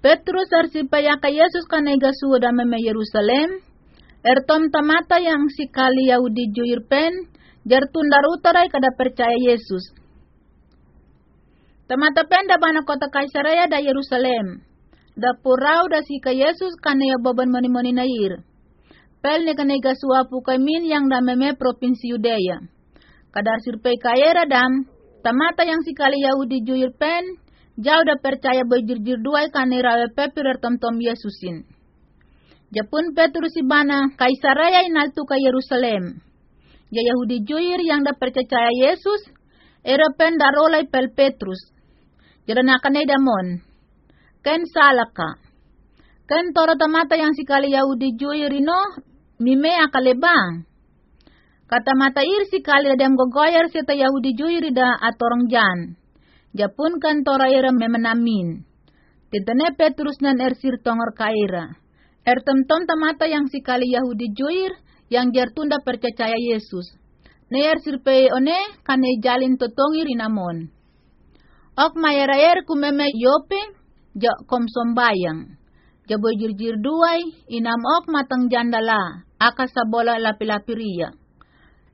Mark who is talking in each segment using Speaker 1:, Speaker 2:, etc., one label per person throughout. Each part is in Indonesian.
Speaker 1: Petrus arsipaya ka Yesus kanega suda meme Yerusalem, ertom tamata yang sikali Yahudi juir pen, jartundar utarai kada percaya Yesus. Tamata pen da bana kota Kaisarea da Yerusalem, da purau da sika Yesus kanaya boban moni-moni nair. Pel ne kanega suapu yang da meme provinsi Yudea. Kadar sirpei kaya dam, tamata yang sikali Yahudi juir Jauh da percaya bejir-jir dua ikan rawe pepirer tom-tom Yesusin. Japun Petrus ibana kaisaraya inaltu ka Yerusalem. Ya Yahudi juir yang da percaya Yesus, era pen darolay pel Petrus. Jada nakanay damon. Ken salaka. Ken toro tamata yang sikali Yahudi juir ino, mime akalebang. Kata mata ir sikali dadam gogoyar seta Yahudi juir da atorong jan. Japun kan toraira memenamin. Titane Petrus nan ersir tongor kaira. Er temtom tamata yang sikali Yahudi juir yang jertunda percaya Yesus. Ne ersir pe one kane jalin totongir inamon. Ok mayarayer kumeme yope ja kom sombayang. Jabo jirjir duai inam ok matang jandala aka sabola.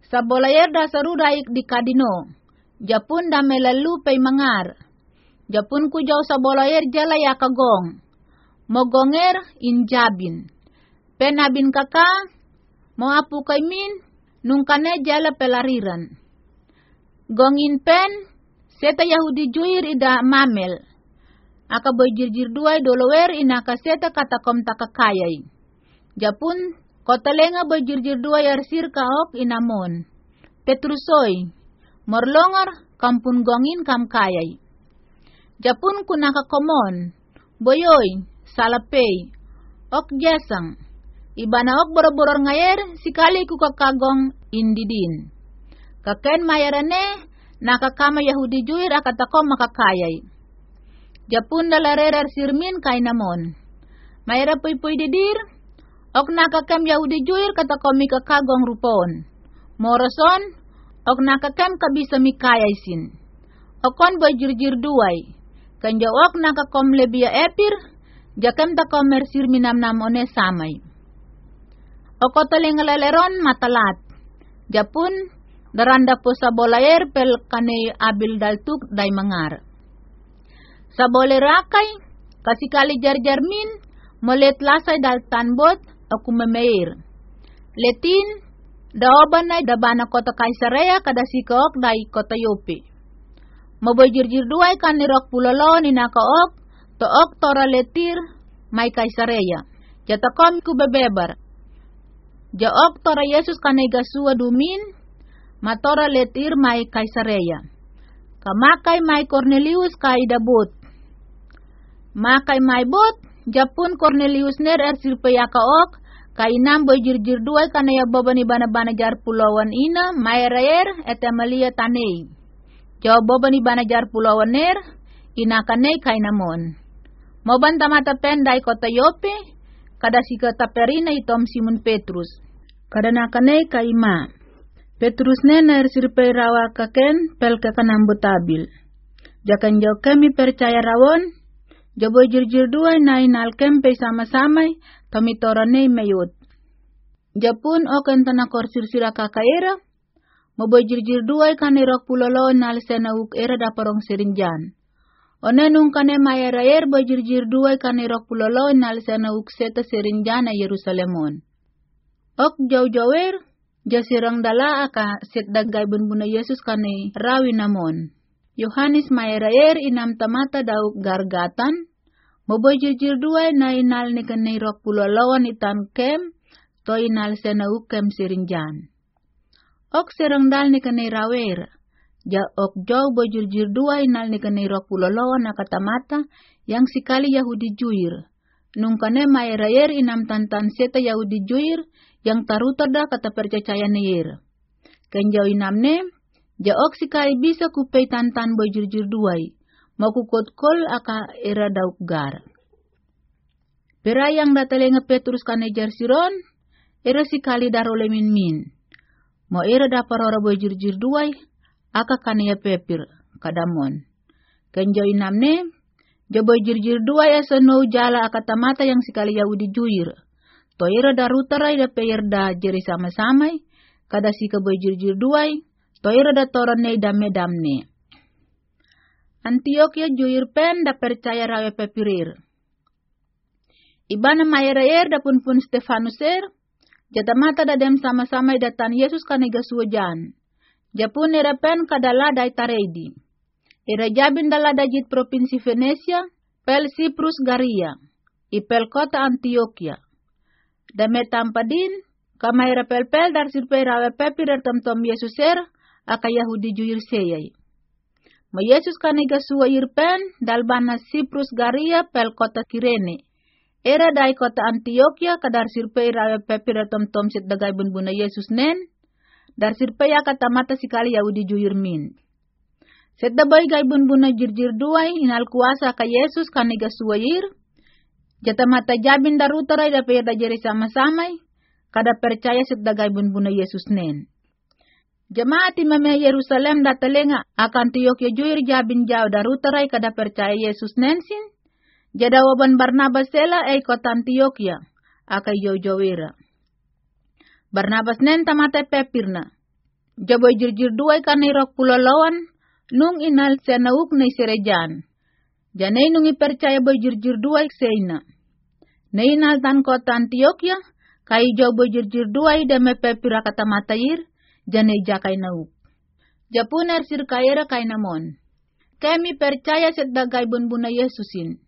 Speaker 1: Sabola yer dasaru daik di Japun da melalu pay mangar. Japun ku jaw sa bolayer jala ya kagong. Mogonger injabin. Penabin kaka, mo apu kay min, nung kane jala pelariran. Gongin pen, seta Yahudi juir ida mamel. Aka boy jirjir duay dolower inaka seta katakom takakayay. Japun, kotalenga boy jirjir duay arsir kahok inamon. Petrusoy, morlongar kampun gongin kam kayay. Japun kunaka komon, boyoy, salapay, ok jesang, ibana ok boro-boror ngayer, sikali ku kakagong indidin. Kaken mayarane, nakakama Yahudi juir akatako makakayay. Japun dalarerar sirmin kay namon. Mayara puy-puy didir, ok nakakam Yahudi juir katako mikakagong rupon. Moroson, ok nakakam kabisa mikayaisin. Okon boy jirjir duay. Kanja ok nakakom lebia epir, jakam ta komersir minam nam one samay. Oko taling leleron matalat. Japun, daranda po sa bolayer pel kane abil daltuk day mangar. Sa bolerakay, kasikali jarjarmin, molet lasay dal tanbot, ako memeir. Letin, daoban na dabana kota Kaisarea kada sikok dai kota Yope. Maboy jirjir duay kan nirok pulolo nakaok, took tora letir may Kaisarea. Jatakom ku bebebar. Jaok tora Yesus kanay gasua dumin, matora letir may Kaisarea. Kamakay may Cornelius kay dabot. Makay may bot, Japun Cornelius ner er sirpaya kaok, Kainam boy jirjir duay kanaya boba ni bana-bana jar pulauan ina, mayrayer ete malia tanei. Jawa boba ni bana jar pulauan ner, ina kanei kainamon. Moban tamata pendai kota Yope, kada si kota perina itom Simon Petrus. Kada na kanei kaima. Petrus ne na sirpay rawa kaken pel kakanam butabil. Jakan jaw kami percaya rawon, Jabo jirjir duay na inalkem pe kamitorane mayot. Japun o kanta na korsir sira kakaera, maboy jirjir duay kanirok pulolo na alisena uk era da parong sirinjan. One nung kane mayarayer boy jirjir duay kanirok pulolo na alisena uk seta sirinjan na Yerusalemon. Ok jaw-jawer, jasirang dala aka set dagay bunbuna Yesus kane rawi namon. Yohanes mayarayer inam tamata daw gargatan, maboy jirjir duay na inal ni kanay rok pulalawan itan kem, to inal sena ukem sirinjan. Ok serang dal ni rawer, ja ok jaw boy jirjir duay inal ni kanay rok na katamata, yang sikali Yahudi juir. Nung kane mayarayer inam tantan seta Yahudi juir, yang tarutada kata percaya ni yer. Kenjaw inam ne, Jaok si kai bisa kupay tantan boy jurjur duay, makukot kol aka era dauk gar. Pera yang datalenga Petrus kane jarsiron, era si kali darole min min. Mo era daparora boy jurjur duay, aka kane ya pepir, kadamon. Kenjoy namne, Jaboy jirjir dua ya seno jala akatamata yang sekali Yahudi juir. Toira da rutara da peyer da jeri sama-samai, kada si kaboy jirjir duai, toira da torone da medamne. Antioquia juir pen da percaya rawe pepirir. Ibana mayerayer da pun pun Stefanuser, jata mata da dem sama-sama datan Yesus kanega suwajan. Japun era pen kadala dai taredi. Era jabin dala dajit provinsi Venesia, pel Siprus Garia, ipel kota Antioquia. Da metampadin, kama era pel pel dar sirpe rawe pepi dar tom tom Yesuser, aka Yahudi juir seyai. Yesus kanega suwa irpen dal bana Siprus Garia pel kota Kirene. Era dai kota Antioquia kadar sirpei rawe pepira tom tom sit dagai bun buna Yesus nen, dar sirpei kata mata sikali Yahudi juyur min. Set dabai gai bun buna jir-jir duai inal kuasa ka Yesus kaniga suwair, jata mata jabin dar utarai da da jeri sama-samai, kada percaya set dagai bun buna Yesus nen. Jemaat imame Yerusalem datalenga akan Antioquia juir jabin jauh dar utarai kada percaya Yesus nensin, Jadawaban Barnabas sela ay kota Antioquia, akay jojowira. Barnabas nen tamate pepirna. Jaboy jirjir duay kanirok pulalawan, nung inal senauk na sirejan. Janay nung ipercaya boy jirjir duay seyna. Na inal tan kota Antioquia, kay jaboy jirjir duay dame pepira kata matayir, janay jakay nauk. Japuner sir kayera kay namon. Kami percaya set dagay bunbuna Yesusin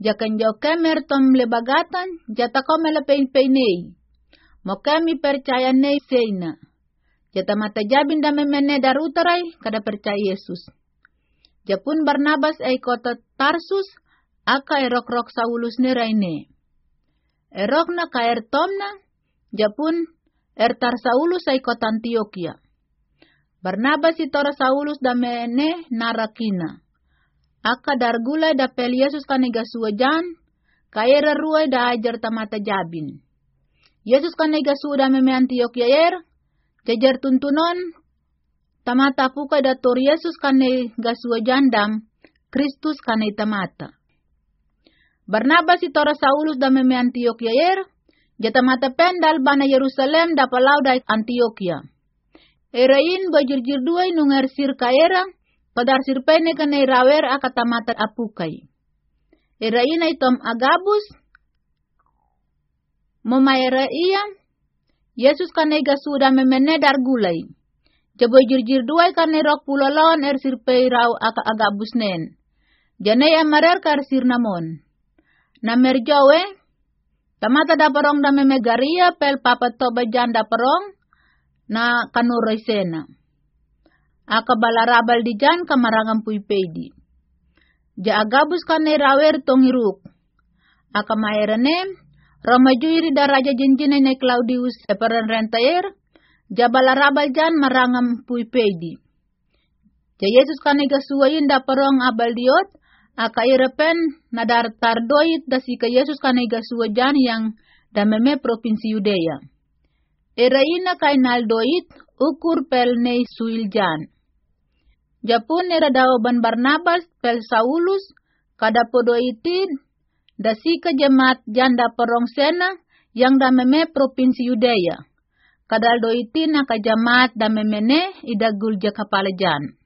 Speaker 1: jakan jo kemer tom lebagatan, jata kome le pein peinei. Mo kami percaya nei seina. Jata mata jabin dame mene dar utarai kada percaya Yesus. Japun Barnabas ay kota Tarsus, aka erok rok Saulus ne raine. Erok na ka er tomna, japun er tar Saulus ay kota Antioquia. Barnabas Saulus dame ne narakina Aka dargulai da pel Yesus kanega suwajan, kaya ruai da ajar tamata jabin. Yesus kanega suda meme Antioquia yer, jajar tuntunon, tamata puka da tor Yesus kanega suwajan dam, Kristus kane tamata. Barnabas Saulus da meme Antioquia yer, jatamata pendal bana Yerusalem da palau da Antioquia. Erain bajir-jir duai nungar sir kaera, Padar sirpene kane rawer akatamatan apukai. Era ina itom agabus, momaera iya, Yesus kane gasuda memene dar gulai. Jabo jirjir duai kane rok pulolon er sirpei raw aka agabus nen. Jane amarer kar sirnamon. Namer jawe, tamata da parong da memegaria pel papa toba janda parong na kanuroisena aka balarabal di jan kamarangan pedi. Ja agabus kane rawer tongiruk. Aka maerane, Romajuiri daraja jinjine ne Claudius eperen rentayer, ja balarabal jan marangam pedi. Ja Yesus kane gasuwain da perong abal diot, aka irepen nadar tardoit da sika Yesus kane gasuwajan yang dameme provinsi Yudea. Eraina kainal doit ukur pel nei suiljan. Japun nera ban Barnabas pel Saulus kada podo itin dasi ke jemaat janda perong sena yang dameme provinsi Yudea. Kadal do itin na jamaat damemene idagul jakapalejan.